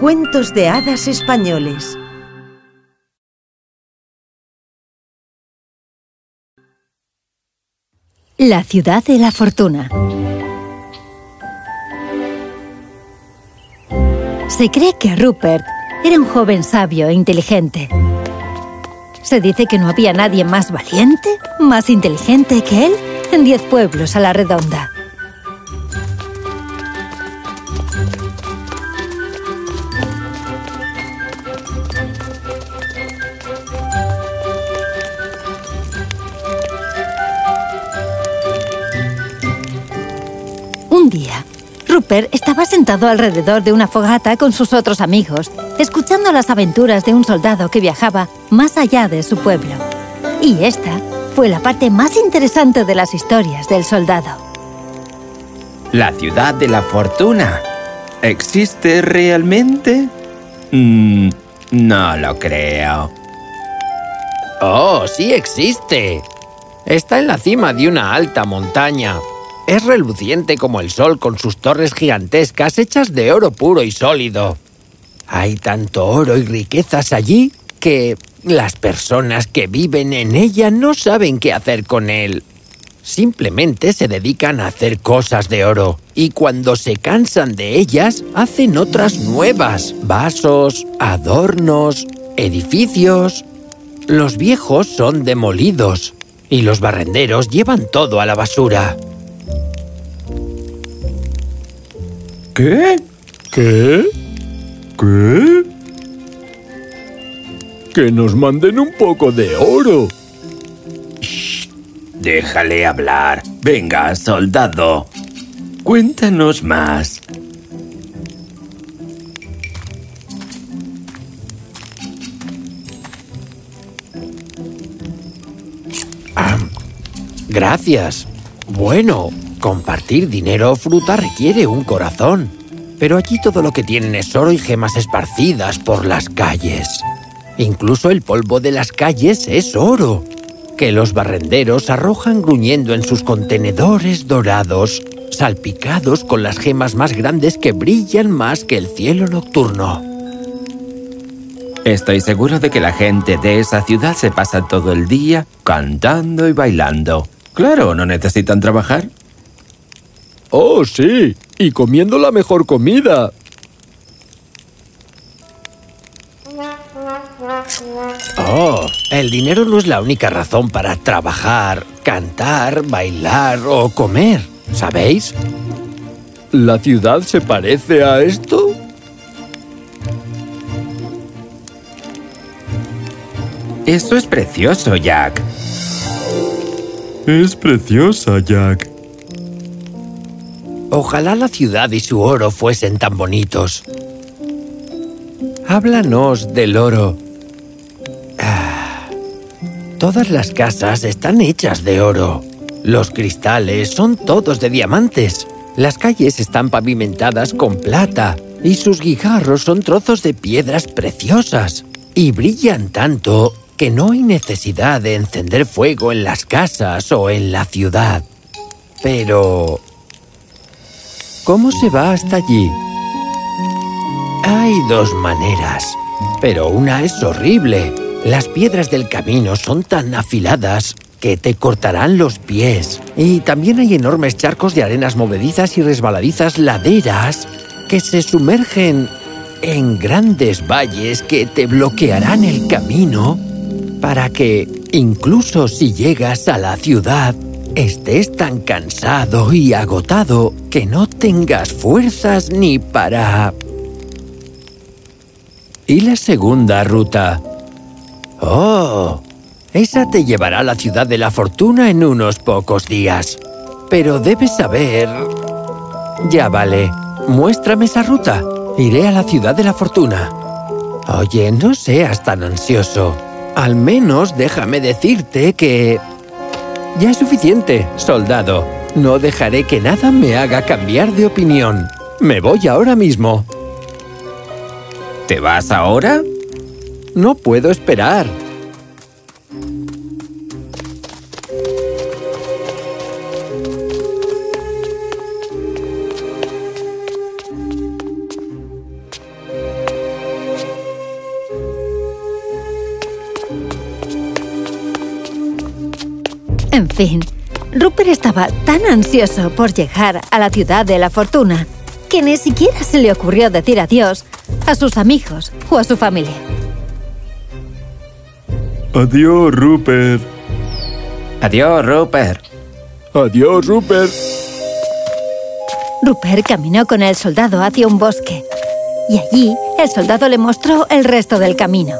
Cuentos de hadas españoles. La ciudad de la fortuna. Se cree que Rupert era un joven sabio e inteligente. Se dice que no había nadie más valiente, más inteligente que él en diez pueblos a la redonda. Estaba sentado alrededor de una fogata con sus otros amigos, escuchando las aventuras de un soldado que viajaba más allá de su pueblo. Y esta fue la parte más interesante de las historias del soldado. La ciudad de la fortuna. ¿Existe realmente? Mm, no lo creo. ¡Oh, sí existe! Está en la cima de una alta montaña. Es reluciente como el sol con sus torres gigantescas hechas de oro puro y sólido. Hay tanto oro y riquezas allí que las personas que viven en ella no saben qué hacer con él. Simplemente se dedican a hacer cosas de oro y cuando se cansan de ellas hacen otras nuevas. Vasos, adornos, edificios. Los viejos son demolidos y los barrenderos llevan todo a la basura. ¿Qué? ¿Qué? ¿Qué? Que nos manden un poco de oro. Déjale hablar. Venga, soldado. Cuéntanos más. Gracias. Bueno, compartir dinero o fruta requiere un corazón. Pero aquí todo lo que tienen es oro y gemas esparcidas por las calles. Incluso el polvo de las calles es oro, que los barrenderos arrojan gruñendo en sus contenedores dorados, salpicados con las gemas más grandes que brillan más que el cielo nocturno. Estoy seguro de que la gente de esa ciudad se pasa todo el día cantando y bailando. Claro, ¿no necesitan trabajar? Oh, sí. Y comiendo la mejor comida. Oh, el dinero no es la única razón para trabajar, cantar, bailar o comer, ¿sabéis? ¿La ciudad se parece a esto? Eso es precioso, Jack. Es preciosa, Jack. Ojalá la ciudad y su oro fuesen tan bonitos. Háblanos del oro. Ah, todas las casas están hechas de oro. Los cristales son todos de diamantes. Las calles están pavimentadas con plata y sus guijarros son trozos de piedras preciosas. Y brillan tanto que no hay necesidad de encender fuego en las casas o en la ciudad. Pero... ¿Cómo se va hasta allí? Hay dos maneras, pero una es horrible. Las piedras del camino son tan afiladas que te cortarán los pies. Y también hay enormes charcos de arenas movedizas y resbaladizas laderas que se sumergen en grandes valles que te bloquearán el camino para que, incluso si llegas a la ciudad, estés tan cansado y agotado que no tengas fuerzas ni para... ¿Y la segunda ruta? ¡Oh! Esa te llevará a la ciudad de la fortuna en unos pocos días. Pero debes saber... Ya vale, muéstrame esa ruta. Iré a la ciudad de la fortuna. Oye, no seas tan ansioso. Al menos déjame decirte que... Ya es suficiente, soldado. No dejaré que nada me haga cambiar de opinión. Me voy ahora mismo. ¿Te vas ahora? No puedo esperar. Fin, Rupert estaba tan ansioso por llegar a la ciudad de la fortuna que ni siquiera se le ocurrió decir adiós a sus amigos o a su familia. Adiós, Rupert. Adiós, Rupert. Adiós, Rupert. Rupert caminó con el soldado hacia un bosque y allí el soldado le mostró el resto del camino.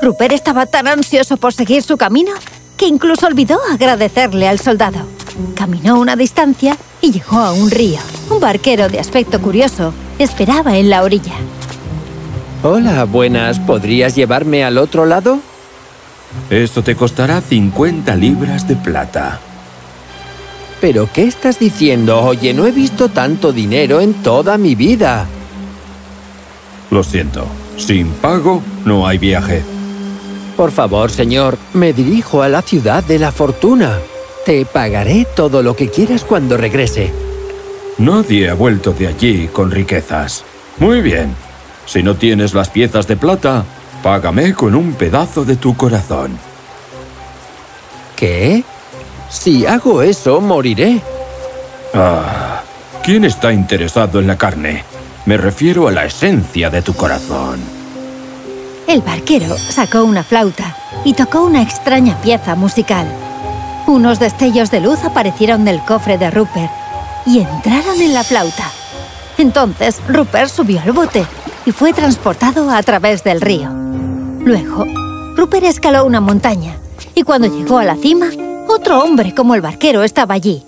Rupert estaba tan ansioso por seguir su camino que incluso olvidó agradecerle al soldado. Caminó una distancia y llegó a un río. Un barquero de aspecto curioso esperaba en la orilla. Hola, buenas. ¿Podrías llevarme al otro lado? Esto te costará 50 libras de plata. ¿Pero qué estás diciendo? Oye, no he visto tanto dinero en toda mi vida. Lo siento. Sin pago, no hay viaje. Por favor, señor, me dirijo a la ciudad de la fortuna. Te pagaré todo lo que quieras cuando regrese. Nadie ha vuelto de allí con riquezas. Muy bien. Si no tienes las piezas de plata, págame con un pedazo de tu corazón. ¿Qué? Si hago eso, moriré. Ah, ¿quién está interesado en la carne? Me refiero a la esencia de tu corazón. El barquero sacó una flauta y tocó una extraña pieza musical. Unos destellos de luz aparecieron del cofre de Rupert y entraron en la flauta. Entonces Rupert subió al bote y fue transportado a través del río. Luego, Rupert escaló una montaña y cuando llegó a la cima, otro hombre como el barquero estaba allí.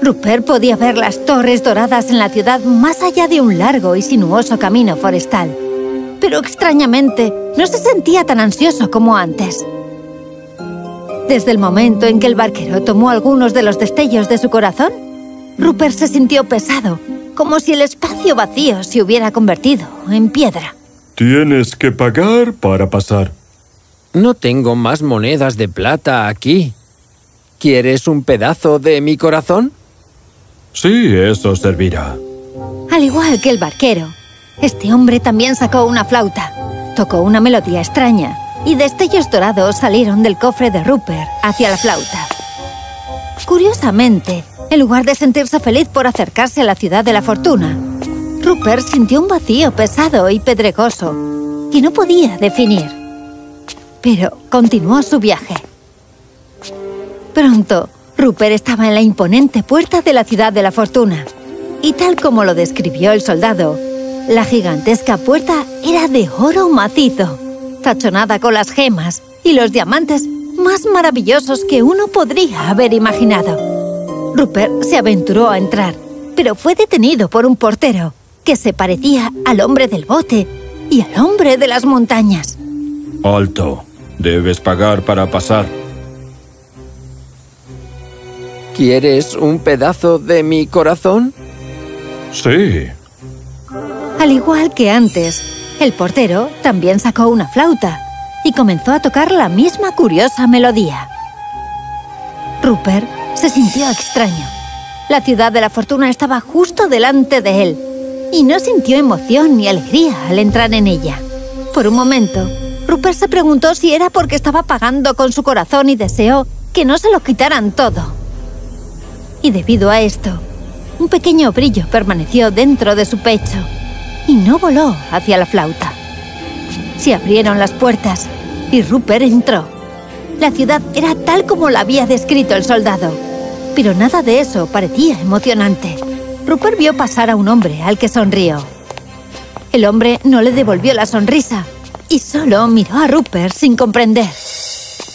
Rupert podía ver las torres doradas en la ciudad más allá de un largo y sinuoso camino forestal. Pero extrañamente, no se sentía tan ansioso como antes. Desde el momento en que el barquero tomó algunos de los destellos de su corazón, Rupert se sintió pesado, como si el espacio vacío se hubiera convertido en piedra. Tienes que pagar para pasar. No tengo más monedas de plata aquí. ¿Quieres un pedazo de mi corazón? Sí, eso servirá. Al igual que el barquero, este hombre también sacó una flauta, tocó una melodía extraña y destellos dorados salieron del cofre de Rupert hacia la flauta. Curiosamente, en lugar de sentirse feliz por acercarse a la ciudad de la fortuna, Rupert sintió un vacío pesado y pedregoso que no podía definir. Pero continuó su viaje. Pronto, Rupert estaba en la imponente puerta de la ciudad de la fortuna. Y tal como lo describió el soldado, la gigantesca puerta era de oro macizo, tachonada con las gemas y los diamantes más maravillosos que uno podría haber imaginado. Rupert se aventuró a entrar, pero fue detenido por un portero que se parecía al hombre del bote y al hombre de las montañas. Alto. Debes pagar para pasar. ¿Quieres un pedazo de mi corazón? Sí. Al igual que antes, el portero también sacó una flauta y comenzó a tocar la misma curiosa melodía. Rupert se sintió extraño. La ciudad de la fortuna estaba justo delante de él y no sintió emoción ni alegría al entrar en ella. Por un momento, Rupert se preguntó si era porque estaba pagando con su corazón y deseó que no se lo quitaran todo. Y debido a esto, un pequeño brillo permaneció dentro de su pecho y no voló hacia la flauta. Se abrieron las puertas y Rupert entró. La ciudad era tal como la había descrito el soldado, pero nada de eso parecía emocionante. Rupert vio pasar a un hombre al que sonrió. El hombre no le devolvió la sonrisa y solo miró a Rupert sin comprender.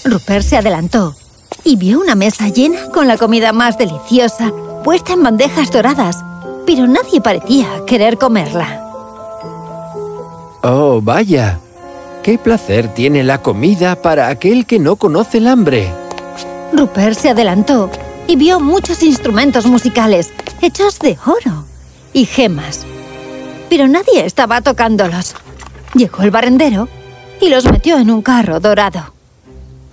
Rupert se adelantó y vio una mesa llena con la comida más deliciosa, puesta en bandejas doradas, pero nadie parecía querer comerla. Oh, vaya. Qué placer tiene la comida para aquel que no conoce el hambre. Rupert se adelantó y vio muchos instrumentos musicales hechos de oro y gemas. Pero nadie estaba tocándolos. Llegó el barrendero y los metió en un carro dorado.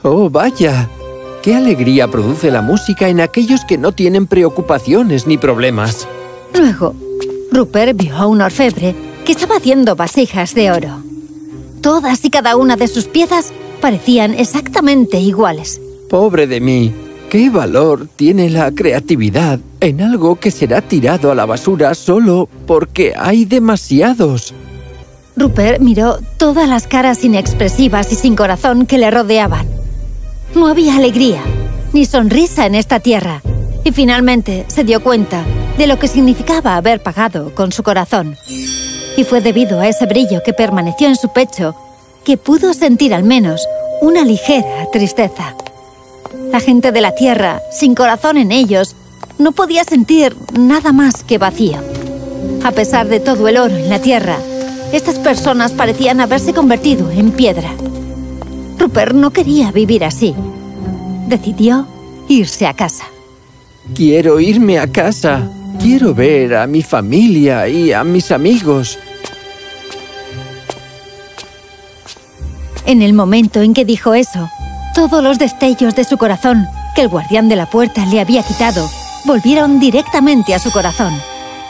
Oh, vaya. Qué alegría produce la música en aquellos que no tienen preocupaciones ni problemas. Luego, Rupert vio a un orfebre que estaba haciendo vasijas de oro. Todas y cada una de sus piezas parecían exactamente iguales. Pobre de mí. ¿Qué valor tiene la creatividad en algo que será tirado a la basura solo porque hay demasiados? Rupert miró todas las caras inexpresivas y sin corazón que le rodeaban. No había alegría, ni sonrisa en esta tierra, y finalmente se dio cuenta de lo que significaba haber pagado con su corazón. Y fue debido a ese brillo que permaneció en su pecho que pudo sentir al menos una ligera tristeza. La gente de la tierra, sin corazón en ellos, no podía sentir nada más que vacío. A pesar de todo el oro en la tierra, estas personas parecían haberse convertido en piedra. Rupert no quería vivir así. Decidió irse a casa. Quiero irme a casa. Quiero ver a mi familia y a mis amigos. En el momento en que dijo eso, todos los destellos de su corazón, que el guardián de la puerta le había quitado, volvieron directamente a su corazón.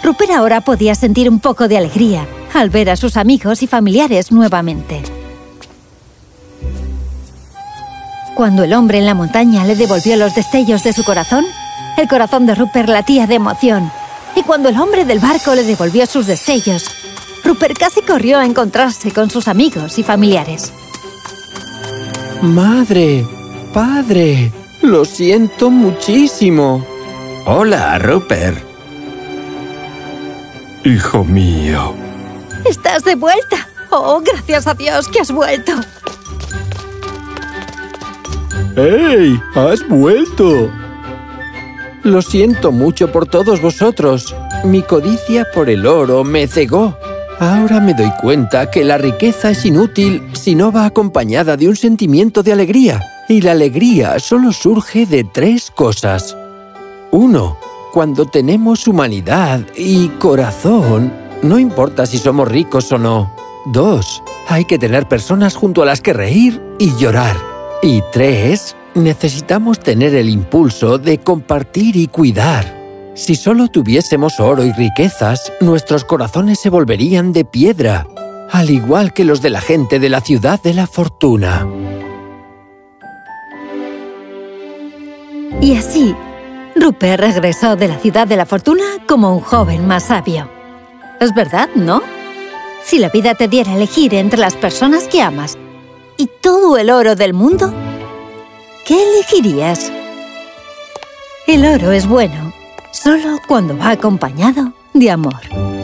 Rupert ahora podía sentir un poco de alegría al ver a sus amigos y familiares nuevamente. Cuando el hombre en la montaña le devolvió los destellos de su corazón, el corazón de Rupert latía de emoción. Y cuando el hombre del barco le devolvió sus destellos, Rupert casi corrió a encontrarse con sus amigos y familiares. Madre, padre, lo siento muchísimo. Hola, Rupert. Hijo mío. ¡Estás de vuelta! ¡Oh, gracias a Dios que has vuelto! ¡Hey! ¡Has vuelto! Lo siento mucho por todos vosotros. Mi codicia por el oro me cegó. Ahora me doy cuenta que la riqueza es inútil si no va acompañada de un sentimiento de alegría. Y la alegría solo surge de tres cosas. Uno, cuando tenemos humanidad y corazón, no importa si somos ricos o no. Dos, hay que tener personas junto a las que reír y llorar. Y tres, necesitamos tener el impulso de compartir y cuidar. Si solo tuviésemos oro y riquezas, nuestros corazones se volverían de piedra, al igual que los de la gente de la ciudad de la fortuna. Y así, Rupert regresó de la ciudad de la fortuna como un joven más sabio. Es verdad, ¿no? Si la vida te diera elegir entre las personas que amas y todo el oro del mundo, ¿qué elegirías? El oro es bueno solo cuando va acompañado de amor.